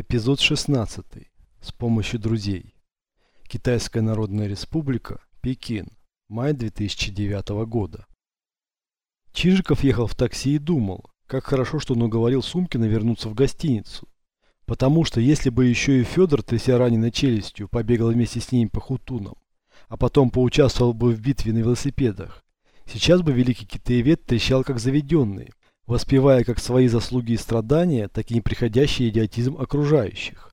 Эпизод 16. С помощью друзей. Китайская Народная Республика, Пекин. Май 2009 года. Чижиков ехал в такси и думал, как хорошо, что он уговорил Сумкина вернуться в гостиницу. Потому что если бы еще и Федор, тряся раненой челюстью, побегал вместе с ним по хутунам, а потом поучаствовал бы в битве на велосипедах, сейчас бы великий китаевед трещал как заведенный, воспевая как свои заслуги и страдания, так и неприходящий идиотизм окружающих.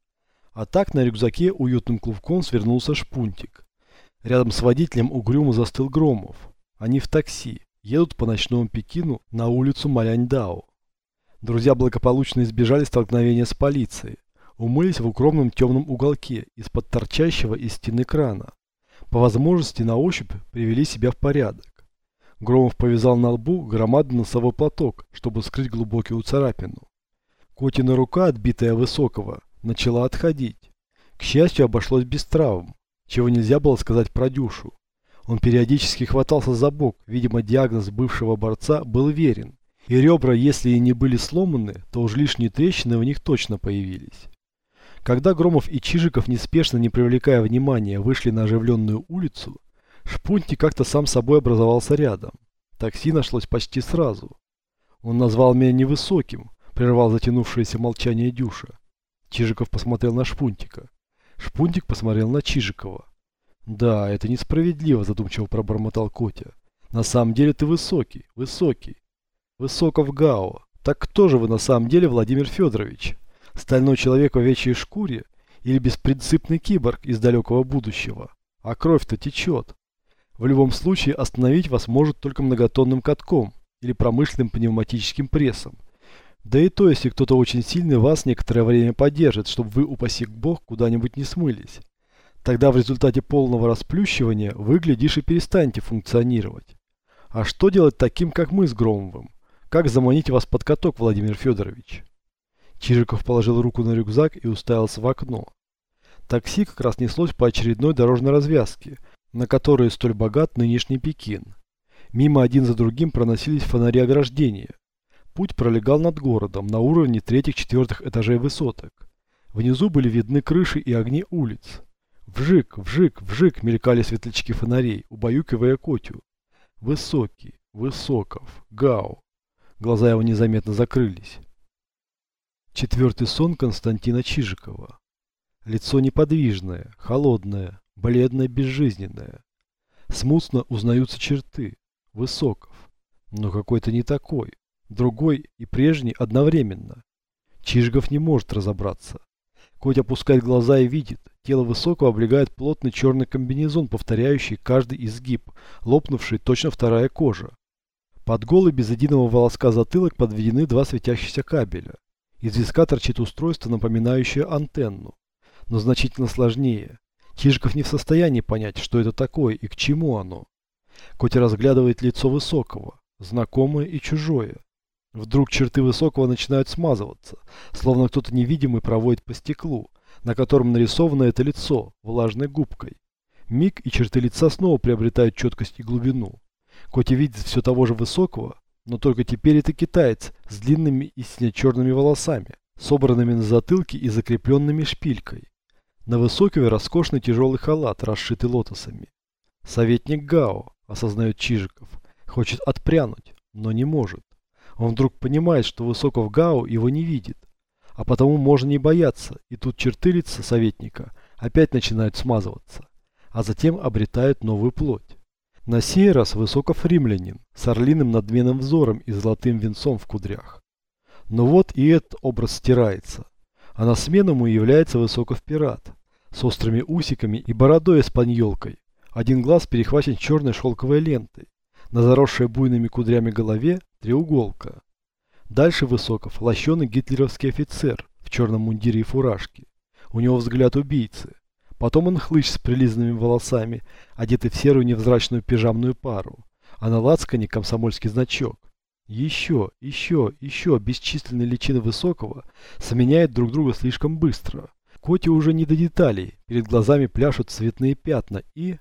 А так на рюкзаке уютным клубком свернулся шпунтик. Рядом с водителем угрюмо застыл Громов. Они в такси, едут по ночному Пекину на улицу Маляньдао. Друзья благополучно избежали столкновения с полицией, умылись в укромном темном уголке из-под торчащего из стены крана. По возможности на ощупь привели себя в порядок. Громов повязал на лбу громадный носовой платок, чтобы скрыть глубокую царапину. Котина рука, отбитая высокого, начала отходить. К счастью, обошлось без травм, чего нельзя было сказать про Дюшу. Он периодически хватался за бок, видимо, диагноз бывшего борца был верен. И ребра, если и не были сломаны, то уж лишние трещины в них точно появились. Когда Громов и Чижиков, неспешно не привлекая внимания, вышли на оживленную улицу, Шпунтик как-то сам собой образовался рядом. Такси нашлось почти сразу. Он назвал меня невысоким, прервал затянувшееся молчание Дюша. Чижиков посмотрел на Шпунтика. Шпунтик посмотрел на Чижикова. «Да, это несправедливо», задумчиво пробормотал Котя. «На самом деле ты высокий, высокий. Высоков Гао. Так кто же вы на самом деле, Владимир Федорович? Стальной человек в овечьей шкуре или беспринципный киборг из далекого будущего? А кровь-то течет. В любом случае остановить вас может только многотонным катком или промышленным пневматическим прессом. Да и то, если кто-то очень сильный вас некоторое время поддержит, чтобы вы, упаси бог, куда-нибудь не смылись. Тогда в результате полного расплющивания вы, глядишь, и перестанете функционировать. А что делать таким, как мы с Громовым? Как заманить вас под каток, Владимир Федорович? Чижиков положил руку на рюкзак и уставился в окно. Такси как раз неслось по очередной дорожной развязке – на которые столь богат нынешний Пекин. Мимо один за другим проносились фонари ограждения. Путь пролегал над городом на уровне третьих-четвертых этажей высоток. Внизу были видны крыши и огни улиц. Вжик, вжик, вжик мелькали светлячки фонарей, убаюкивая Котю. Высокий, Высоков, Гау. Глаза его незаметно закрылись. Четвертый сон Константина Чижикова. Лицо неподвижное, холодное, бледная, безжизненная. Смутно узнаются черты. Высоков. Но какой-то не такой. Другой и прежний одновременно. Чижгов не может разобраться. Коть опускает глаза и видит. Тело Высокого облегает плотный черный комбинезон, повторяющий каждый изгиб, лопнувший точно вторая кожа. Под голый без единого волоска затылок подведены два светящихся кабеля. Из виска торчит устройство, напоминающее антенну, но значительно сложнее. Чижиков не в состоянии понять, что это такое и к чему оно. Котя разглядывает лицо Высокого, знакомое и чужое. Вдруг черты Высокого начинают смазываться, словно кто-то невидимый проводит по стеклу, на котором нарисовано это лицо, влажной губкой. Миг и черты лица снова приобретают четкость и глубину. Котя видит все того же Высокого, но только теперь это китаец с длинными и сине-черными волосами, собранными на затылке и закрепленными шпилькой. На Высокиве роскошный тяжелый халат, расшитый лотосами. Советник Гао, осознает Чижиков, хочет отпрянуть, но не может. Он вдруг понимает, что Высоков Гао его не видит, а потому можно не бояться, и тут черты лица советника опять начинают смазываться, а затем обретают новую плоть. На сей раз Высоков римлянин, с орлиным надменным взором и золотым венцом в кудрях. Но вот и этот образ стирается а на смену ему является Высоков пират с острыми усиками и бородой испаньолкой. Один глаз перехвачен черной шелковой лентой. На заросшей буйными кудрями голове треуголка. Дальше Высоков лощеный гитлеровский офицер в черном мундире и фуражке. У него взгляд убийцы. Потом он хлыщ с прилизанными волосами, одетый в серую невзрачную пижамную пару, а на лацкане комсомольский значок. Еще, еще, еще бесчисленные личины Высокого сменяют друг друга слишком быстро. Коте уже не до деталей, перед глазами пляшут цветные пятна и...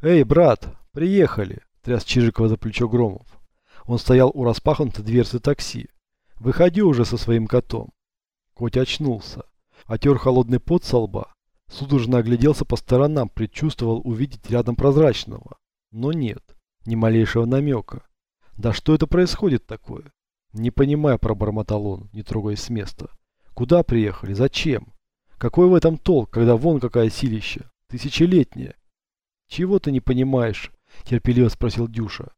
«Эй, брат, приехали!» – тряс Чижикова за плечо Громов. Он стоял у распахнутой дверцы такси. «Выходи уже со своим котом». Котя очнулся. Отер холодный пот со лба. Судорожно огляделся по сторонам, предчувствовал увидеть рядом прозрачного. Но нет, ни малейшего намека. Да что это происходит такое? Не понимая, пробормотал он, не трогаясь с места. Куда приехали? Зачем? Какой в этом толк, когда вон какая силища? Тысячелетняя. Чего ты не понимаешь? Терпеливо спросил Дюша.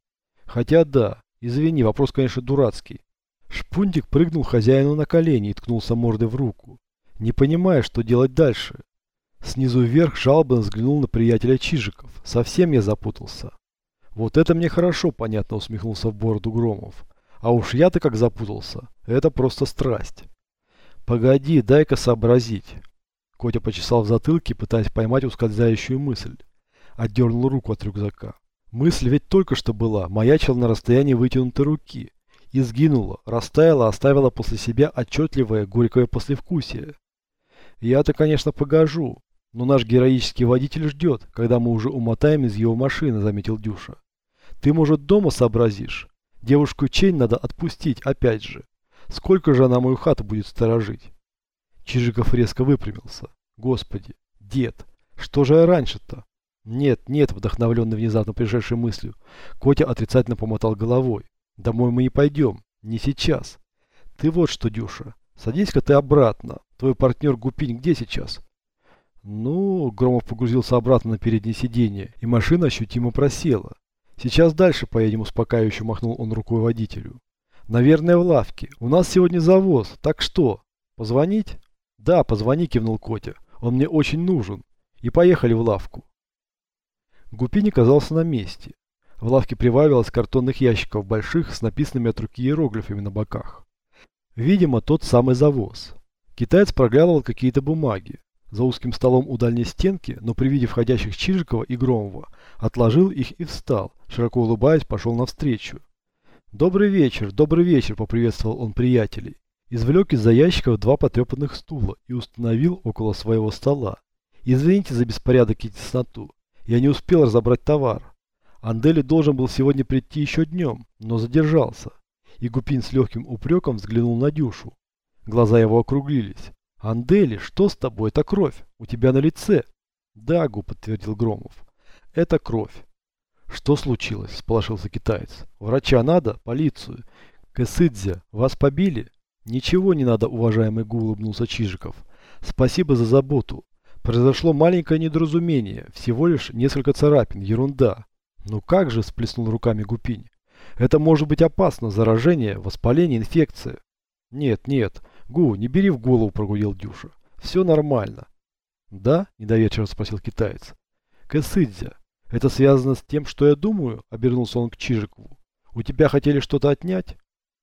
Хотя да, извини, вопрос, конечно, дурацкий. Шпунтик прыгнул хозяину на колени и ткнулся мордой в руку, не понимая, что делать дальше. Снизу вверх жалобно взглянул на приятеля Чижиков. Совсем я запутался. Вот это мне хорошо понятно, усмехнулся в бороду Громов. А уж я-то как запутался. Это просто страсть. Погоди, дай-ка сообразить. Котя почесал в затылке, пытаясь поймать ускользающую мысль. Отдернул руку от рюкзака. Мысль ведь только что была, маячила на расстоянии вытянутой руки. И сгинула, растаяла, оставила после себя отчетливое горькое послевкусие. Я-то, конечно, погожу, но наш героический водитель ждет, когда мы уже умотаем из его машины, заметил Дюша. Ты, может, дома сообразишь? Девушку Чень надо отпустить, опять же. Сколько же она мою хату будет сторожить? Чижиков резко выпрямился. Господи, дед, что же я раньше-то? Нет, нет, вдохновленный внезапно пришедшей мыслью, Котя отрицательно помотал головой. Домой мы не пойдем, не сейчас. Ты вот что, Дюша, садись-ка ты обратно. Твой партнер Гупинь где сейчас? Ну, Громов погрузился обратно на переднее сиденье, и машина ощутимо просела. Сейчас дальше поедем, успокаивающе махнул он рукой водителю. Наверное, в лавке. У нас сегодня завоз, так что? Позвонить? Да, позвони, кивнул Котя. Он мне очень нужен. И поехали в лавку. Гупин оказался на месте. В лавке прибавилось картонных ящиков больших с написанными от руки иероглифами на боках. Видимо, тот самый завоз. Китаец проглядывал какие-то бумаги. За узким столом у дальней стенки, но при виде входящих Чижикова и Громова, отложил их и встал, широко улыбаясь, пошел навстречу. «Добрый вечер, добрый вечер», — поприветствовал он приятелей. Извлек из-за ящиков два потрепанных стула и установил около своего стола. «Извините за беспорядок и тесноту. Я не успел разобрать товар. Андели должен был сегодня прийти еще днем, но задержался». И Гупин с легким упреком взглянул на Дюшу. Глаза его округлились. «Андели, что с тобой? Это кровь. У тебя на лице». «Да, Гу», — подтвердил Громов. «Это кровь». «Что случилось?» — сполошился китаец. «Врача надо? Полицию?» «Кэсыдзя, вас побили?» «Ничего не надо, уважаемый Гу», — улыбнулся Чижиков. «Спасибо за заботу. Произошло маленькое недоразумение. Всего лишь несколько царапин. Ерунда». «Ну как же?» — сплеснул руками Гупинь. «Это может быть опасно. Заражение, воспаление, инфекция». «Нет, нет. «Гу, не бери в голову», – прогудел Дюша. «Все нормально». «Да?» – недоверчиво спросил китаец. «Кэсыдзя, это связано с тем, что я думаю?» – обернулся он к Чижикову. «У тебя хотели что-то отнять?»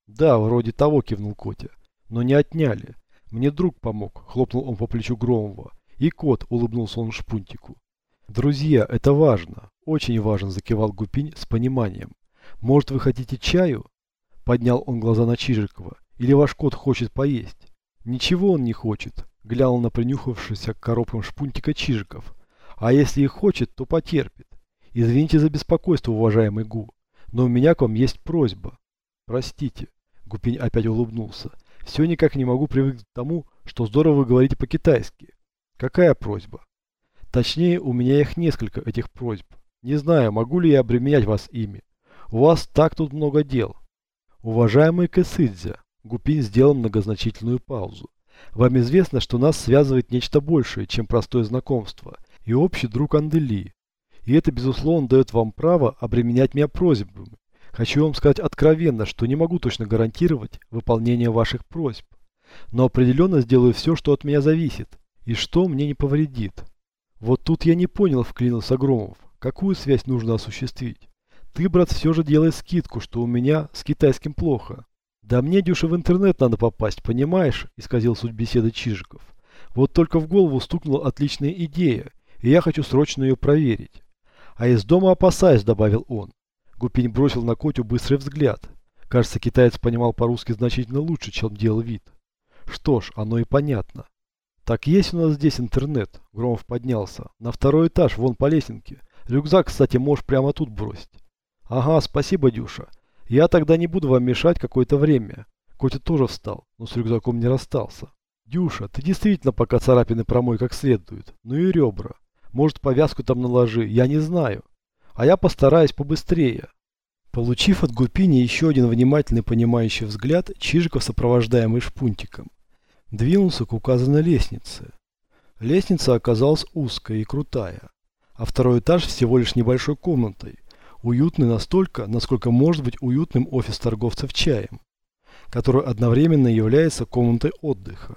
«Да, вроде того», – кивнул Котя. «Но не отняли. Мне друг помог», – хлопнул он по плечу Громова. «И кот», – улыбнулся он Шпунтику. «Друзья, это важно. Очень важно», – закивал Гупинь с пониманием. «Может, вы хотите чаю?» Поднял он глаза на Чижикова. Или ваш кот хочет поесть? Ничего он не хочет, глянул на принюхавшийся к коробкам шпунтика Чижиков. А если и хочет, то потерпит. Извините за беспокойство, уважаемый Гу, но у меня к вам есть просьба. Простите. Гупень опять улыбнулся. Все никак не могу привыкнуть к тому, что здорово вы говорите по-китайски. Какая просьба? Точнее, у меня их несколько, этих просьб. Не знаю, могу ли я обременять вас ими. У вас так тут много дел. Уважаемый Кэсыдзя, Гупин сделал многозначительную паузу. Вам известно, что нас связывает нечто большее, чем простое знакомство, и общий друг Андели. И это, безусловно, дает вам право обременять меня просьбами. Хочу вам сказать откровенно, что не могу точно гарантировать выполнение ваших просьб. Но определенно сделаю все, что от меня зависит, и что мне не повредит. Вот тут я не понял, вклинился Громов, какую связь нужно осуществить. Ты, брат, все же делай скидку, что у меня с китайским плохо. «Да мне, Дюша, в интернет надо попасть, понимаешь?» – исказил суть беседы Чижиков. «Вот только в голову стукнула отличная идея, и я хочу срочно ее проверить». «А из дома опасаюсь», – добавил он. Гупень бросил на Котю быстрый взгляд. Кажется, китаец понимал по-русски значительно лучше, чем делал вид. Что ж, оно и понятно. «Так есть у нас здесь интернет?» Громов поднялся. «На второй этаж, вон по лесенке. Рюкзак, кстати, можешь прямо тут бросить». «Ага, спасибо, Дюша. Я тогда не буду вам мешать какое-то время. Котя тоже встал, но с рюкзаком не расстался. Дюша, ты действительно пока царапины промой как следует. Ну и ребра. Может, повязку там наложи, я не знаю. А я постараюсь побыстрее. Получив от Гупини еще один внимательный понимающий взгляд, Чижиков, сопровождаемый шпунтиком, двинулся к указанной лестнице. Лестница оказалась узкая и крутая, а второй этаж всего лишь небольшой комнатой, уютный настолько, насколько может быть уютным офис торговцев чаем, который одновременно является комнатой отдыха.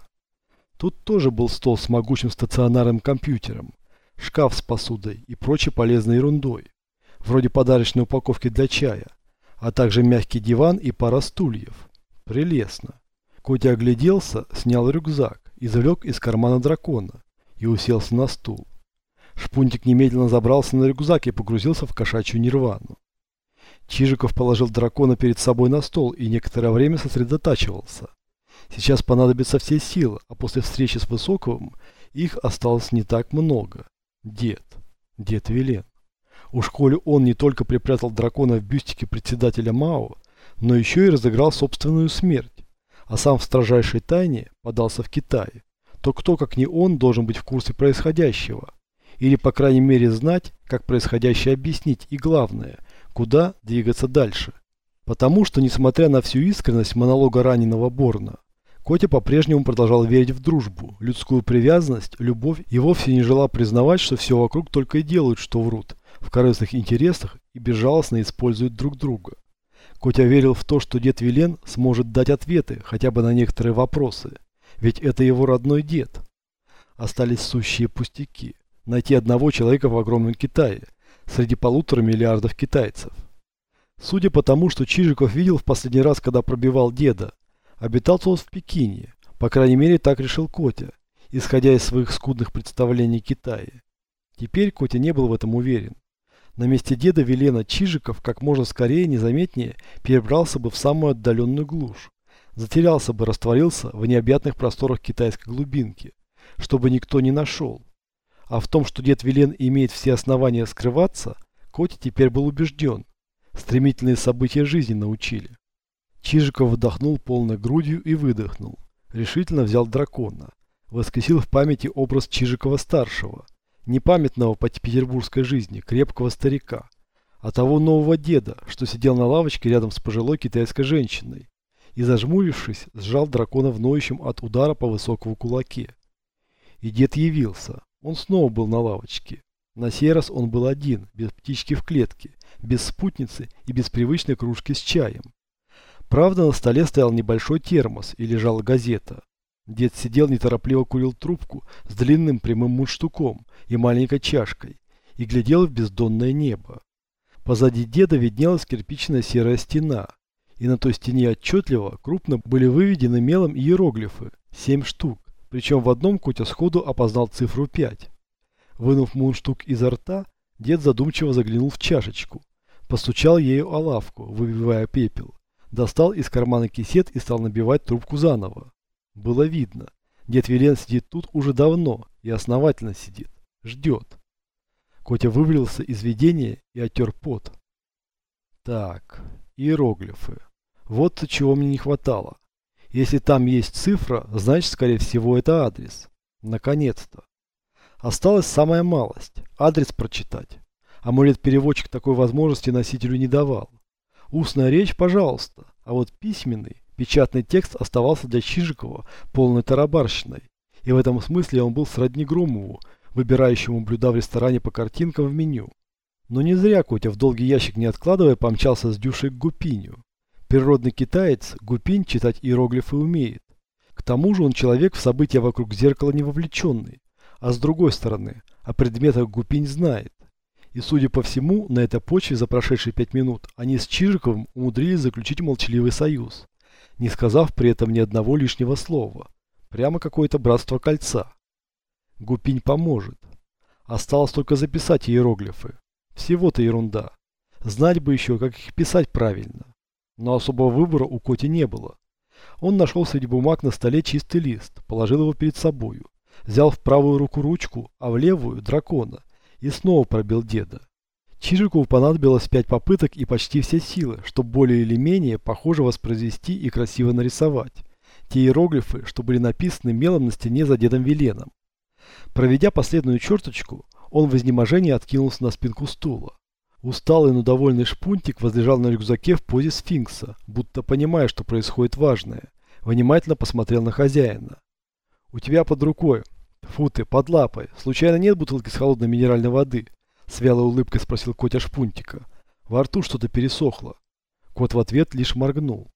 Тут тоже был стол с могучим стационарным компьютером, шкаф с посудой и прочей полезной ерундой, вроде подарочной упаковки для чая, а также мягкий диван и пара стульев. Прелестно. Котя огляделся, снял рюкзак, извлек из кармана дракона и уселся на стул. Шпунтик немедленно забрался на рюкзак и погрузился в кошачью нирвану. Чижиков положил дракона перед собой на стол и некоторое время сосредотачивался. Сейчас понадобятся все силы, а после встречи с Высоковым их осталось не так много. Дед. Дед Велен. У школе он не только припрятал дракона в бюстике председателя МАО, но еще и разыграл собственную смерть, а сам в строжайшей тайне подался в Китай. То кто, как не он, должен быть в курсе происходящего? Или, по крайней мере, знать, как происходящее объяснить и, главное, куда двигаться дальше. Потому что, несмотря на всю искренность монолога раненого Борна, Котя по-прежнему продолжал верить в дружбу, людскую привязанность, любовь и вовсе не желал признавать, что все вокруг только и делают, что врут, в корыстных интересах и безжалостно используют друг друга. Котя верил в то, что дед Вилен сможет дать ответы хотя бы на некоторые вопросы, ведь это его родной дед. Остались сущие пустяки. Найти одного человека в огромном Китае, среди полутора миллиардов китайцев. Судя по тому, что Чижиков видел в последний раз, когда пробивал деда, Обитал тот в Пекине, по крайней мере так решил Котя, исходя из своих скудных представлений Китая. Теперь Котя не был в этом уверен. На месте деда Велена Чижиков как можно скорее, незаметнее, перебрался бы в самую отдаленную глушь. Затерялся бы, растворился в необъятных просторах китайской глубинки, чтобы никто не нашел. А в том, что дед Велен имеет все основания скрываться, Котя теперь был убежден. Стремительные события жизни научили. Чижиков вдохнул полной грудью и выдохнул. Решительно взял дракона. Воскресил в памяти образ Чижикова-старшего. Не памятного по петербургской жизни, крепкого старика, а того нового деда, что сидел на лавочке рядом с пожилой китайской женщиной. И зажмурившись, сжал дракона в ноющем от удара по высокому кулаке. И дед явился. Он снова был на лавочке. На сей раз он был один, без птички в клетке, без спутницы и без привычной кружки с чаем. Правда, на столе стоял небольшой термос и лежала газета. Дед сидел неторопливо курил трубку с длинным прямым мундштуком и маленькой чашкой и глядел в бездонное небо. Позади деда виднелась кирпичная серая стена, и на той стене отчетливо, крупно были выведены мелом иероглифы, семь штук, причем в одном Котя сходу опознал цифру пять. Вынув мундштук изо рта, дед задумчиво заглянул в чашечку, постучал ею о лавку, выбивая пепел, Достал из кармана кисет и стал набивать трубку заново. Было видно. Дед Велен сидит тут уже давно и основательно сидит. Ждет. Котя вывалился из видения и оттер пот. Так, иероглифы. Вот чего мне не хватало. Если там есть цифра, значит, скорее всего, это адрес. Наконец-то. Осталась самая малость. Адрес прочитать. Амулет-переводчик такой возможности носителю не давал. Устная речь, пожалуйста, а вот письменный, печатный текст оставался для Чижикова полной тарабарщиной. И в этом смысле он был сродни Громову, выбирающему блюда в ресторане по картинкам в меню. Но не зря Котя в долгий ящик не откладывая помчался с Дюшей к Гупиню. Природный китаец Гупинь читать иероглифы умеет. К тому же он человек в события вокруг зеркала не вовлеченный. А с другой стороны, о предметах Гупинь знает. И, судя по всему, на этой почве за прошедшие пять минут они с Чижиковым умудрились заключить молчаливый союз, не сказав при этом ни одного лишнего слова. Прямо какое-то братство кольца. Гупинь поможет. Осталось только записать иероглифы. Всего-то ерунда. Знать бы еще, как их писать правильно. Но особого выбора у Коти не было. Он нашел среди бумаг на столе чистый лист, положил его перед собою, взял в правую руку ручку, а в левую – дракона, и снова пробил деда. Чижикову понадобилось пять попыток и почти все силы, чтобы более или менее похоже воспроизвести и красиво нарисовать. те иероглифы, что были написаны мелом на стене за дедом Веленом. Проведя последнюю черточку, он в изнеможении откинулся на спинку стула. Усталый, но довольный шпунтик возлежал на рюкзаке в позе сфинкса, будто понимая, что происходит важное. Внимательно посмотрел на хозяина. «У тебя под рукой, фу ты, под лапой, случайно нет бутылки с холодной минеральной воды?» С вялой улыбкой спросил Котя шпунтика. Во рту что-то пересохло. Кот в ответ лишь моргнул.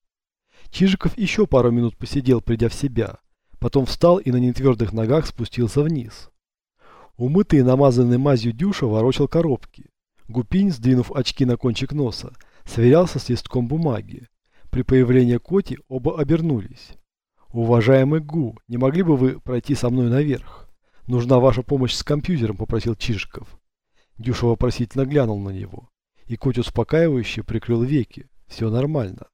Чижиков еще пару минут посидел, придя в себя. Потом встал и на нетвердых ногах спустился вниз. Умытый и намазанный мазью Дюша ворочал коробки. Гупинь, сдвинув очки на кончик носа, сверялся с листком бумаги. При появлении Коти оба обернулись. «Уважаемый Гу, не могли бы вы пройти со мной наверх? Нужна ваша помощь с компьютером», – попросил Чижиков. Дюша вопросительно глянул на него. И Коть успокаивающе прикрыл веки. «Все нормально».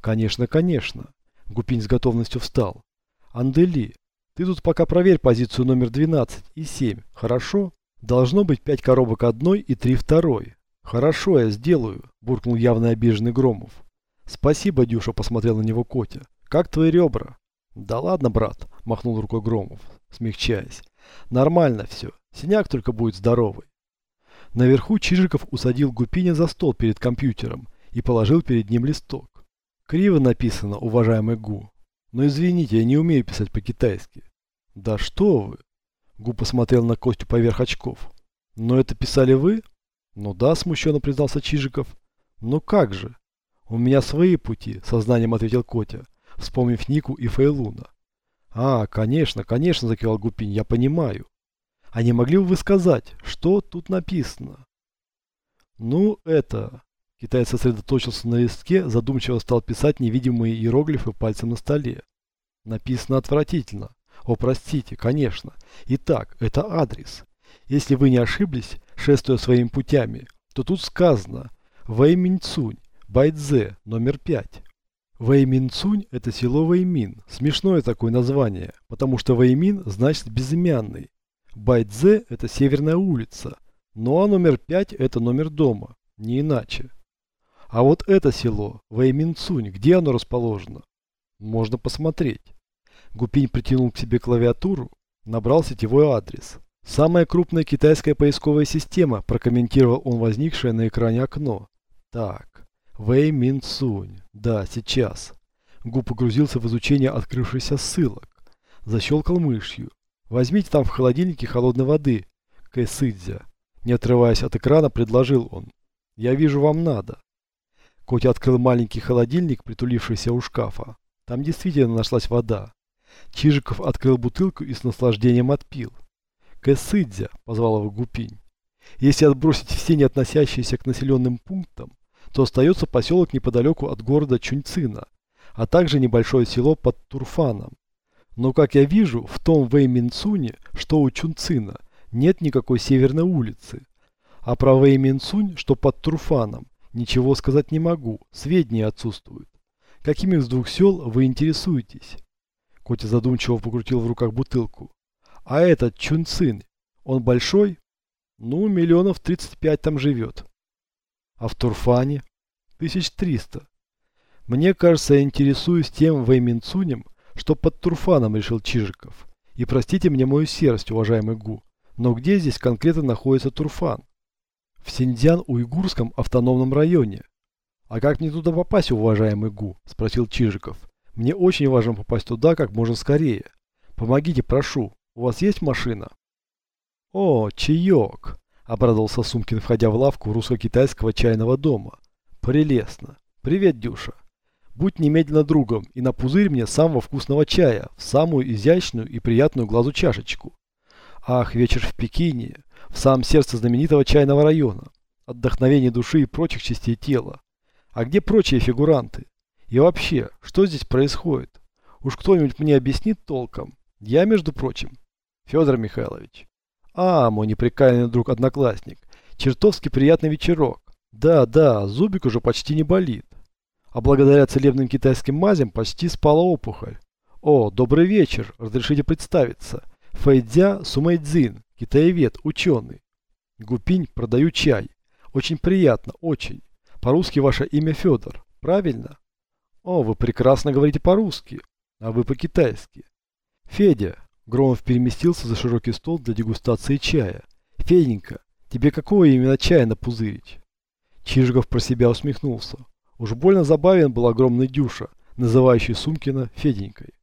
«Конечно, конечно». Гупинь с готовностью встал. «Андели, ты тут пока проверь позицию номер 12 и 7, хорошо? Должно быть 5 коробок одной и 3 второй». «Хорошо, я сделаю», – буркнул явно обиженный Громов. «Спасибо, Дюша», – посмотрел на него Котя. «Как твои ребра?» «Да ладно, брат», – махнул рукой Громов, смягчаясь. «Нормально все. Синяк только будет здоровый». Наверху Чижиков усадил Гупиня за стол перед компьютером и положил перед ним листок. Криво написано, уважаемый Гу. Но извините, я не умею писать по-китайски. Да что вы? Гу посмотрел на Костю поверх очков. Но это писали вы? Ну да, смущенно признался Чижиков. Ну как же? У меня свои пути, сознанием ответил Котя, вспомнив Нику и Фейлуна. А, конечно, конечно, закивал Гупинь, я понимаю. А не могли бы вы сказать, что тут написано? Ну, это... Китаец сосредоточился на листке, задумчиво стал писать невидимые иероглифы пальцем на столе. Написано отвратительно. О, простите, конечно. Итак, это адрес. Если вы не ошиблись, шествуя своими путями, то тут сказано Вэйминцунь, Байдзе, номер 5. Вэйминцунь – это село Вэймин. Смешное такое название, потому что Вэймин значит безымянный. Байдзе – это северная улица, ну а номер 5 – это номер дома, не иначе. А вот это село, Вэйминцунь, где оно расположено? Можно посмотреть. Гупинь притянул к себе клавиатуру, набрал сетевой адрес. Самая крупная китайская поисковая система, прокомментировал он возникшее на экране окно. Так, Вэй Мин Цунь. Да, сейчас. Гу погрузился в изучение открывшихся ссылок. Защелкал мышью. Возьмите там в холодильнике холодной воды, Кэсыдзя. Не отрываясь от экрана, предложил он. Я вижу, вам надо. Котя открыл маленький холодильник, притулившийся у шкафа. Там действительно нашлась вода. Чижиков открыл бутылку и с наслаждением отпил. «Кэсыдзя», — позвал его Гупинь. «Если отбросить все не относящиеся к населенным пунктам, то остается поселок неподалеку от города Чуньцина, а также небольшое село под Турфаном. Но, как я вижу, в том Вэйминцуне, что у Чунцина, нет никакой северной улицы. А про Вэйминцунь, что под Труфаном, ничего сказать не могу, сведения отсутствуют. Какими из двух сел вы интересуетесь? Котя задумчиво покрутил в руках бутылку. А этот Чунцин, он большой? Ну, миллионов 35 там живет. А в Турфане? Тысяч триста. Мне кажется, я интересуюсь тем Вэйминцунем, что под Турфаном решил Чижиков. И простите мне мою серость, уважаемый Гу, но где здесь конкретно находится Турфан? В Синьцзян-Уйгурском автономном районе. А как мне туда попасть, уважаемый Гу? Спросил Чижиков. Мне очень важно попасть туда как можно скорее. Помогите, прошу. У вас есть машина? О, чаек! Обрадовался Сумкин, входя в лавку русско-китайского чайного дома. Прелестно. Привет, Дюша. Будь немедленно другом и напузырь мне самого вкусного чая в самую изящную и приятную глазу чашечку. Ах, вечер в Пекине, в самом сердце знаменитого чайного района, отдохновение души и прочих частей тела. А где прочие фигуранты? И вообще, что здесь происходит? Уж кто-нибудь мне объяснит толком. Я, между прочим, Федор Михайлович. А, мой непрекаянный друг-одноклассник, чертовски приятный вечерок. Да, да, зубик уже почти не болит а благодаря целебным китайским мазям почти спала опухоль. О, добрый вечер, разрешите представиться. Фэйдзя Сумэйдзин, китаевед, ученый. Гупинь, продаю чай. Очень приятно, очень. По-русски ваше имя Федор, правильно? О, вы прекрасно говорите по-русски. а вы по-китайски. Федя, Громов переместился за широкий стол для дегустации чая. Феденька, тебе какого именно чая напузырить? Чижиков про себя усмехнулся. Уж больно забавен был огромный Дюша, называющий Сумкина Феденькой.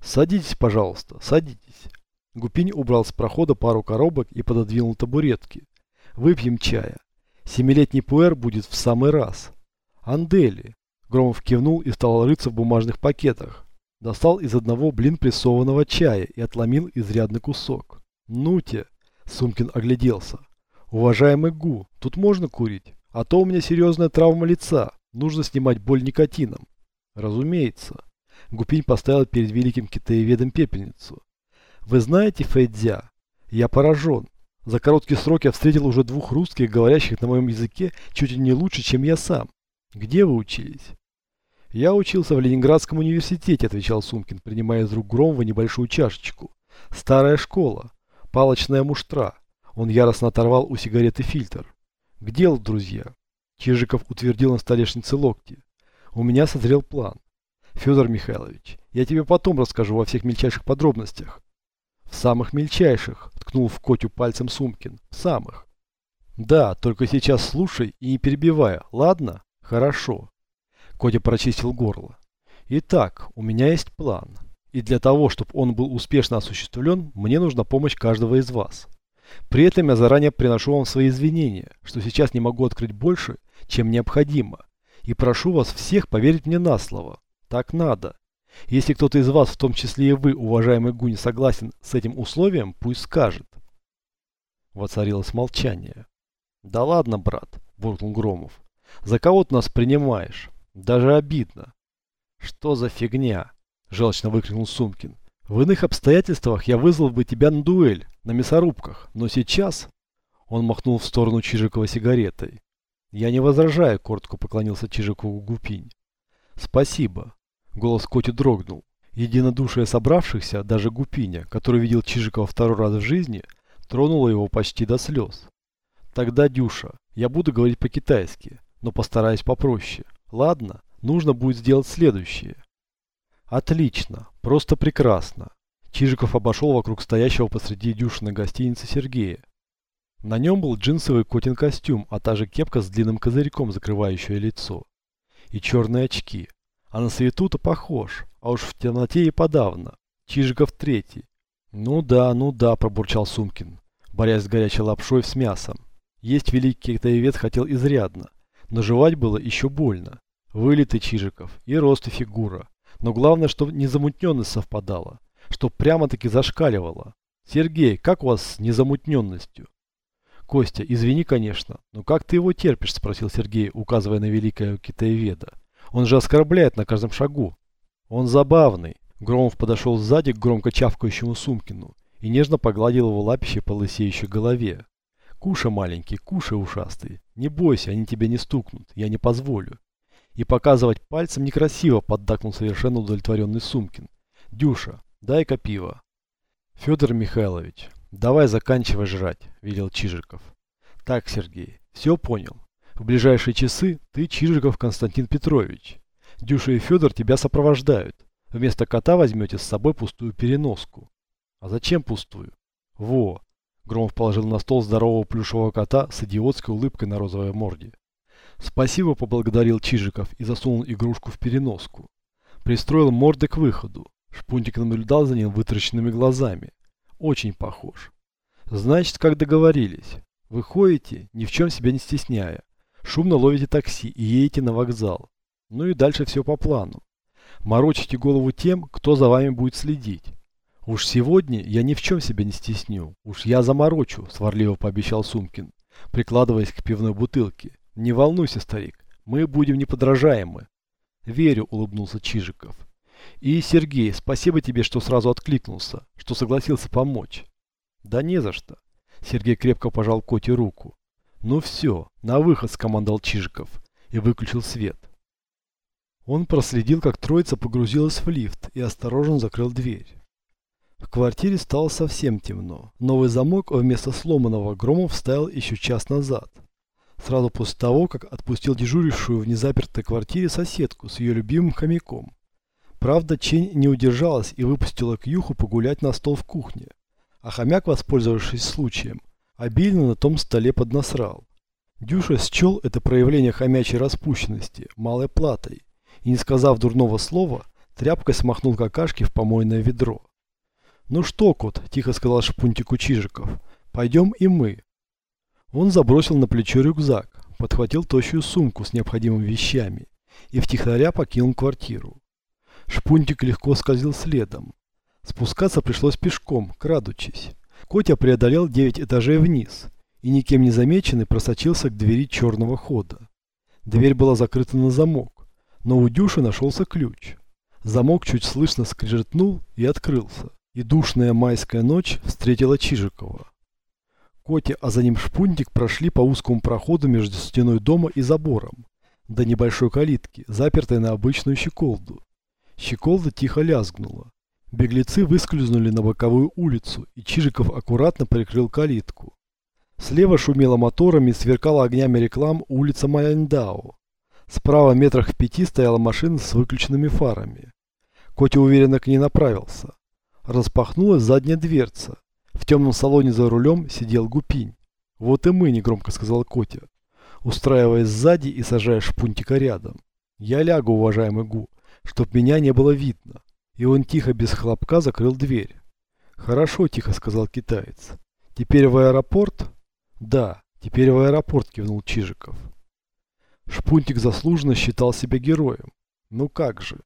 «Садитесь, пожалуйста, садитесь». Гупинь убрал с прохода пару коробок и пододвинул табуретки. «Выпьем чая. Семилетний пуэр будет в самый раз». «Андели». Громов кивнул и стал рыться в бумажных пакетах. Достал из одного блин прессованного чая и отломил изрядный кусок. «Ну-те!» Сумкин огляделся. «Уважаемый Гу, тут можно курить? А то у меня серьезная травма лица. Нужно снимать боль никотином». «Разумеется». Гупинь поставил перед великим китаеведом пепельницу. «Вы знаете, Фэйдзя, я поражен. За короткий срок я встретил уже двух русских, говорящих на моем языке чуть ли не лучше, чем я сам. Где вы учились?» «Я учился в Ленинградском университете», – отвечал Сумкин, принимая из рук Громова небольшую чашечку. «Старая школа. Палочная муштра». Он яростно оторвал у сигареты фильтр. «К делу, друзья». Чижиков утвердил на столешнице локти. «У меня созрел план. Федор Михайлович, я тебе потом расскажу во всех мельчайших подробностях». «В самых мельчайших», – ткнул в Котю пальцем Сумкин. «В самых». «Да, только сейчас слушай и не перебивая, ладно?» «Хорошо. Котя прочистил горло. Итак, у меня есть план. И для того, чтобы он был успешно осуществлен, мне нужна помощь каждого из вас. При этом я заранее приношу вам свои извинения, что сейчас не могу открыть больше, чем необходимо. И прошу вас всех поверить мне на слово. Так надо. Если кто-то из вас, в том числе и вы, уважаемый Гуни, согласен с этим условием, пусть скажет. Воцарилось молчание. «Да ладно, брат», – буркнул Громов. «За кого ты нас принимаешь? Даже обидно. Что за фигня? Желчно выкрикнул Сумкин. В иных обстоятельствах я вызвал бы тебя на дуэль, на мясорубках, но сейчас... Он махнул в сторону Чижикова сигаретой. Я не возражаю, коротко поклонился Чижикову Гупинь. Спасибо. Голос Коти дрогнул. Единодушие собравшихся, даже Гупиня, который видел Чижикова второй раз в жизни, тронуло его почти до слез. Тогда, Дюша, я буду говорить по-китайски, но постараюсь попроще. Ладно, нужно будет сделать следующее. Отлично, просто прекрасно. Чижиков обошел вокруг стоящего посреди дюшины гостиницы Сергея. На нем был джинсовый котин костюм, а та же кепка с длинным козырьком, закрывающая лицо. И черные очки. А на свету-то похож, а уж в темноте и подавно. Чижиков третий. Ну да, ну да, пробурчал Сумкин, борясь с горячей лапшой с мясом. Есть великий китаевец хотел изрядно, но жевать было еще больно. Вылитый Чижиков и рост и фигура. Но главное, что незамутненность совпадала. Что прямо-таки зашкаливало. Сергей, как у вас с незамутненностью? Костя, извини, конечно, но как ты его терпишь, спросил Сергей, указывая на великого китаеведа. Он же оскорбляет на каждом шагу. Он забавный. Громов подошел сзади к громко чавкающему Сумкину и нежно погладил его лапище по лысеющей голове. Куша, маленький, куша, ушастый. Не бойся, они тебя не стукнут, я не позволю. И показывать пальцем некрасиво, поддакнул совершенно удовлетворенный Сумкин. Дюша, дай-ка пиво. Федор Михайлович, давай заканчивай жрать, велел Чижиков. Так, Сергей, все понял. В ближайшие часы ты Чижиков Константин Петрович. Дюша и Федор тебя сопровождают. Вместо кота возьмете с собой пустую переноску. А зачем пустую? Во, Громов положил на стол здорового плюшевого кота с идиотской улыбкой на розовой морде. «Спасибо», — поблагодарил Чижиков и засунул игрушку в переноску. Пристроил морды к выходу. Шпунтик наблюдал за ним вытраченными глазами. Очень похож. «Значит, как договорились. Вы ходите, ни в чем себя не стесняя. Шумно ловите такси и едете на вокзал. Ну и дальше все по плану. Морочите голову тем, кто за вами будет следить. «Уж сегодня я ни в чем себя не стесню. Уж я заморочу», – сварливо пообещал Сумкин, прикладываясь к пивной бутылке. «Не волнуйся, старик, мы будем неподражаемы». «Верю», – улыбнулся Чижиков. «И, Сергей, спасибо тебе, что сразу откликнулся, что согласился помочь». «Да не за что». Сергей крепко пожал Коте руку. «Ну все, на выход», – скомандовал Чижиков и выключил свет. Он проследил, как троица погрузилась в лифт и осторожно закрыл дверь. В квартире стало совсем темно. Новый замок вместо сломанного Громов вставил еще час назад. Сразу после того, как отпустил дежурившую в незапертой квартире соседку с ее любимым хомяком. Правда, Чень не удержалась и выпустила Кьюху погулять на стол в кухне. А хомяк, воспользовавшись случаем, обильно на том столе поднасрал. Дюша счел это проявление хомячей распущенности малой платой и, не сказав дурного слова, тряпкой смахнул какашки в помойное ведро. «Ну что, кот», – тихо сказал Шпунтику Чижиков, – «пойдем и мы». Он забросил на плечо рюкзак, подхватил тощую сумку с необходимыми вещами и втихаря покинул квартиру. Шпунтик легко скользил следом. Спускаться пришлось пешком, крадучись. Котя преодолел девять этажей вниз и никем не замеченный просочился к двери черного хода. Дверь была закрыта на замок, но у Дюши нашелся ключ. Замок чуть слышно скрежетнул и открылся. И душная майская ночь встретила Чижикова. Котя, а за ним Шпунтик прошли по узкому проходу между стеной дома и забором, до небольшой калитки, запертой на обычную щеколду. Щеколда тихо лязгнула. Беглецы выскользнули на боковую улицу, и Чижиков аккуратно прикрыл калитку. Слева шумела моторами и сверкала огнями реклам улица Майандао. Справа метрах в пяти стояла машина с выключенными фарами. Котя уверенно к ней направился. Распахнулась задняя дверца. В темном салоне за рулем сидел Гупинь. «Вот и мы», – негромко сказал Котя, устраиваясь сзади и сажая шпунтика рядом. «Я лягу, уважаемый Гу чтоб меня не было видно. И он тихо, без хлопка, закрыл дверь. «Хорошо», – тихо сказал китаец. «Теперь в аэропорт?» «Да, теперь в аэропорт», – кивнул Чижиков. Шпунтик заслуженно считал себя героем. Ну как же.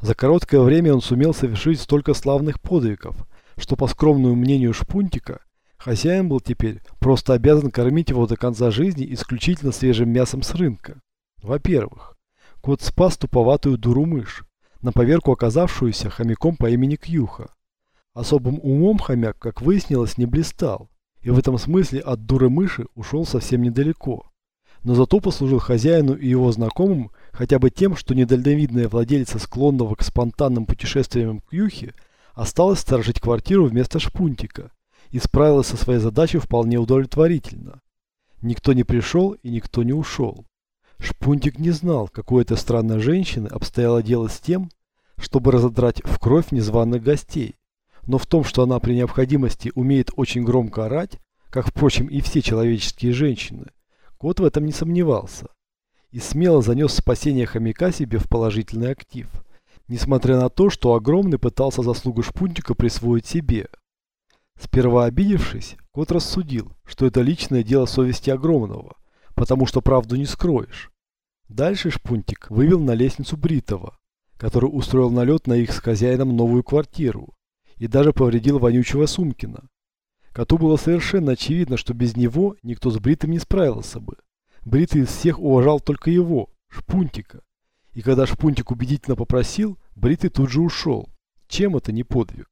За короткое время он сумел совершить столько славных подвигов, что по скромному мнению Шпунтика, хозяин был теперь просто обязан кормить его до конца жизни исключительно свежим мясом с рынка. Во-первых. Кот спас туповатую дуру-мышь, на поверку оказавшуюся хомяком по имени Кьюха. Особым умом хомяк, как выяснилось, не блистал, и в этом смысле от дуры-мыши ушел совсем недалеко. Но зато послужил хозяину и его знакомым хотя бы тем, что недальновидная владелица склонного к спонтанным путешествиям Кьюхи осталась сторожить квартиру вместо шпунтика и справилась со своей задачей вполне удовлетворительно. Никто не пришел и никто не ушел. Шпунтик не знал, какой это странной женщины обстояло дело с тем, чтобы разодрать в кровь незваных гостей. Но в том, что она при необходимости умеет очень громко орать, как, впрочем, и все человеческие женщины, кот в этом не сомневался. И смело занес спасение хомяка себе в положительный актив, несмотря на то, что огромный пытался заслугу шпунтика присвоить себе. Сперва обидевшись, кот рассудил, что это личное дело совести огромного – потому что правду не скроешь. Дальше Шпунтик вывел на лестницу Бритова, который устроил налет на их с хозяином новую квартиру и даже повредил вонючего Сумкина. Коту было совершенно очевидно, что без него никто с Бритым не справился бы. Бритый из всех уважал только его, Шпунтика. И когда Шпунтик убедительно попросил, Бритый тут же ушел. Чем это не подвиг?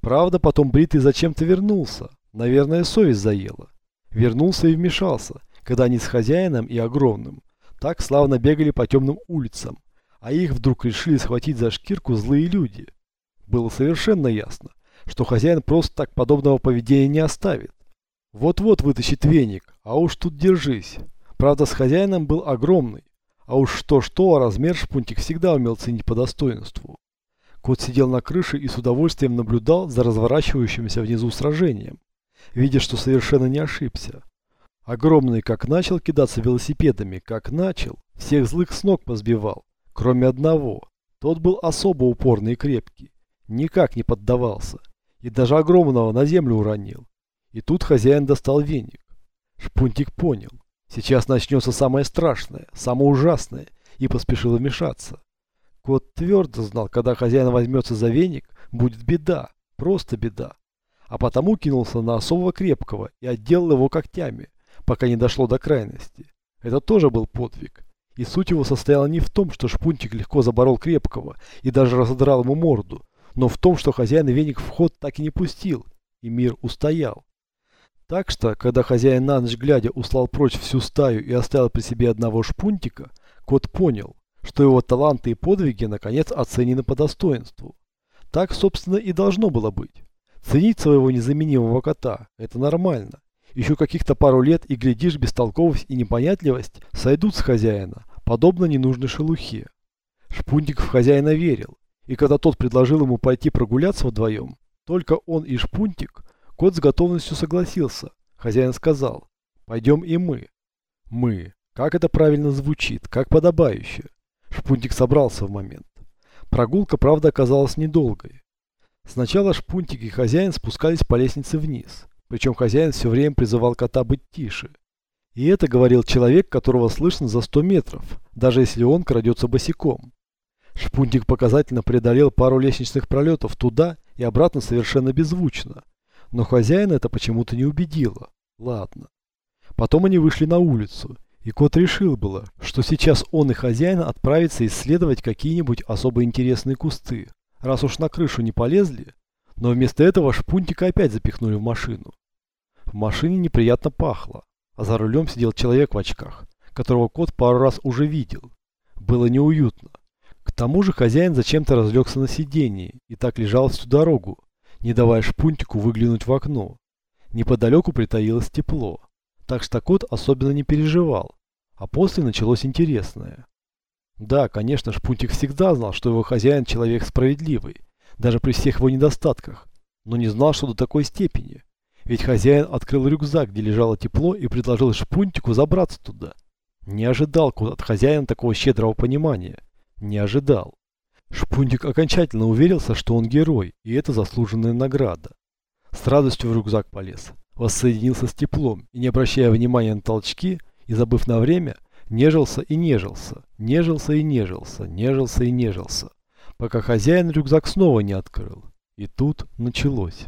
Правда, потом Бритый зачем-то вернулся. Наверное, совесть заела. Вернулся и вмешался, когда они с хозяином и огромным так славно бегали по темным улицам, а их вдруг решили схватить за шкирку злые люди. Было совершенно ясно, что хозяин просто так подобного поведения не оставит. Вот-вот вытащит веник, а уж тут держись. Правда, с хозяином был огромный, а уж что-что, а размер шпунтик всегда умел ценить по достоинству. Кот сидел на крыше и с удовольствием наблюдал за разворачивающимся внизу сражением, видя, что совершенно не ошибся. Огромный как начал кидаться велосипедами, как начал, всех злых с ног позбивал, кроме одного. Тот был особо упорный и крепкий, никак не поддавался, и даже огромного на землю уронил. И тут хозяин достал веник. Шпунтик понял, сейчас начнется самое страшное, самое ужасное, и поспешил вмешаться. Кот твердо знал, когда хозяин возьмется за веник, будет беда, просто беда. А потому кинулся на особого крепкого и отделал его когтями пока не дошло до крайности. Это тоже был подвиг. И суть его состояла не в том, что шпунтик легко заборол крепкого и даже разодрал ему морду, но в том, что хозяин веник в ход так и не пустил, и мир устоял. Так что, когда хозяин на ночь глядя услал прочь всю стаю и оставил при себе одного шпунтика, кот понял, что его таланты и подвиги наконец оценены по достоинству. Так, собственно, и должно было быть. Ценить своего незаменимого кота – это нормально. Еще каких-то пару лет и, глядишь, бестолковость и непонятливость сойдут с хозяина, подобно ненужной шелухе. Шпунтик в хозяина верил И когда тот предложил ему пойти прогуляться вдвоем, только он и Шпунтик, кот с готовностью согласился. Хозяин сказал, пойдем и мы. Мы. Как это правильно звучит, как подобающе. Шпунтик собрался в момент. Прогулка, правда, оказалась недолгой. Сначала Шпунтик и хозяин спускались по лестнице вниз. Причем хозяин все время призывал кота быть тише. И это говорил человек, которого слышно за 100 метров, даже если он крадется босиком. Шпунтик показательно преодолел пару лестничных пролетов туда и обратно совершенно беззвучно. Но хозяина это почему-то не убедило. Ладно. Потом они вышли на улицу, и кот решил было, что сейчас он и хозяин отправятся исследовать какие-нибудь особо интересные кусты, раз уж на крышу не полезли, но вместо этого шпунтика опять запихнули в машину. В машине неприятно пахло, а за рулем сидел человек в очках, которого кот пару раз уже видел. Было неуютно. К тому же хозяин зачем-то разлегся на сиденье и так лежал всю дорогу, не давая шпунтику выглянуть в окно. Неподалеку притаилось тепло, так что кот особенно не переживал. А после началось интересное. Да, конечно, Шпунтик всегда знал, что его хозяин человек справедливый, даже при всех его недостатках, но не знал, что до такой степени. Ведь хозяин открыл рюкзак, где лежало тепло, и предложил Шпунтику забраться туда. Не ожидал от хозяина такого щедрого понимания. Не ожидал. Шпунтик окончательно уверился, что он герой, и это заслуженная награда. С радостью в рюкзак полез, воссоединился с теплом и, не обращая внимания на толчки и забыв на время, нежился и нежился, нежился и нежился, нежился и нежился, пока хозяин рюкзак снова не открыл. И тут началось.